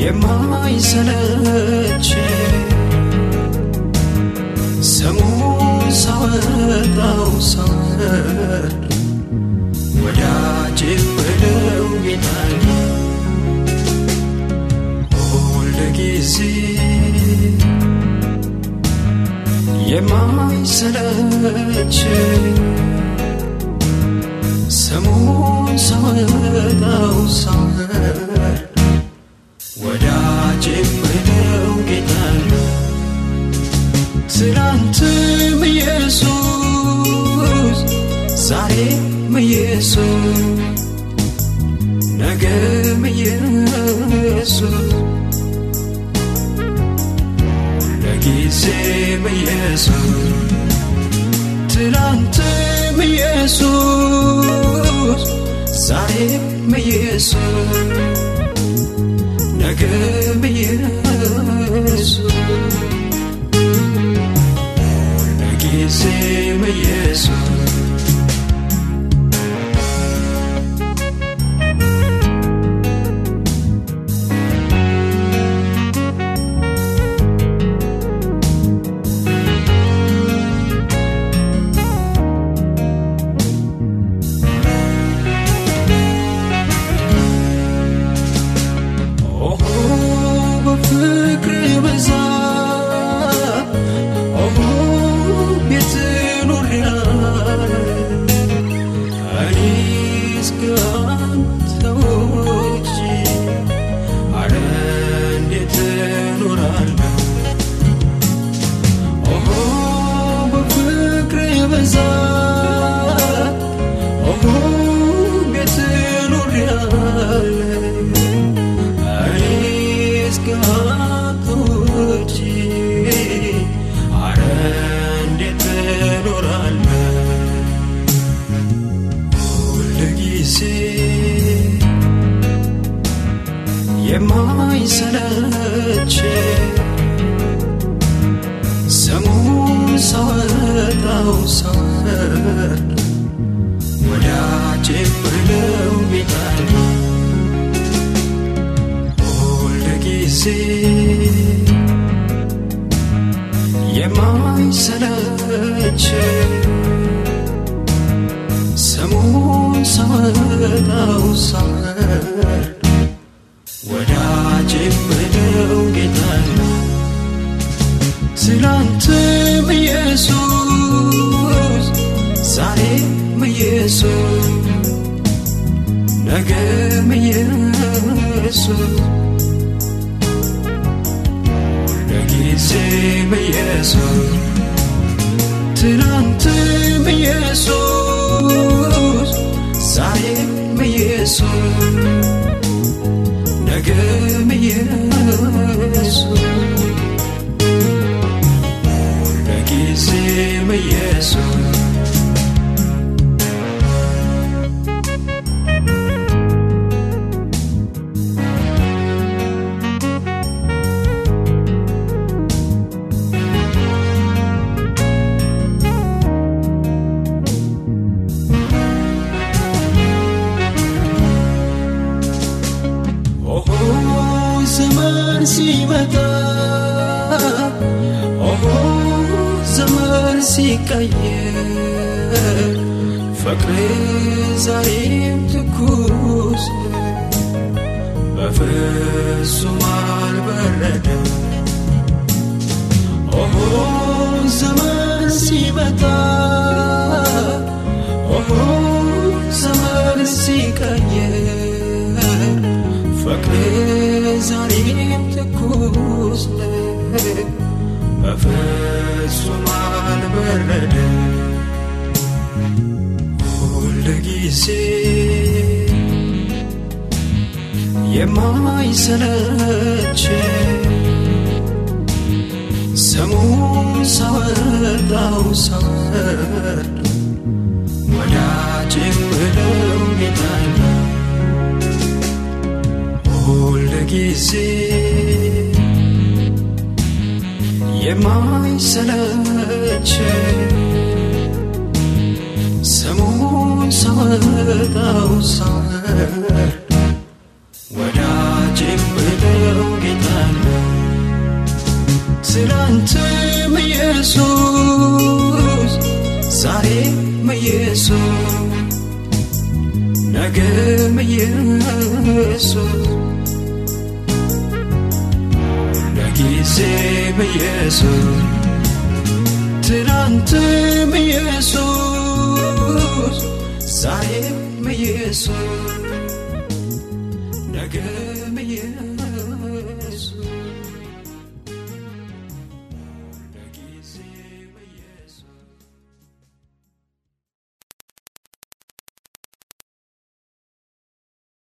የማይሰለች ስሙን ሳወጣው ሳወርድ ወዳጅ ብለው ጌታን ሁል ጊዜ የማይሰለች ስሙን ሳወጣው ሳወርድ ዛሬም ኢየሱስ ነገም ኢየሱስ ለጊዜም ኢየሱስ ትናንትም ኢየሱስ ዛሬም ኢየሱስ ነገም ኢየሱስ the ሳጣው ሳፈር ወዳጄ ብለው ቢጠሩ ሁል ጊዜ የማይሰለች ስሙን ሳጣው ሳፈር ወዳጄ ብለው ጌታ ስላንተ yesus nagame yesus nagiseme yesus tinanteme yesus. diimataa Obbo Zamarsi Qayyee Fakkiree Zaayim Tukkuus Bafeessu maal bareeda Obbo Zamarsi Mataa Obbo Zamarsi Qayyee Fakkiree. buusne afesumaan barreede hundgisee yemmaayisalaache samuu sawadhaawu sawadha wadaajee godhamu miidhagaa hundgisee. የማይሰለች ስሙን ሳወጣው ሳወርድ ወዳጅ ብለው ጌታ ትላንትም ኢየሱስ ዛሬም ኢየሱስ ነገም ኢየሱስ ለጊዜም ኢየሱስ ትናንትም ኢየሱስ ዛሬም ኢየሱስ ነገም ኢየሱስ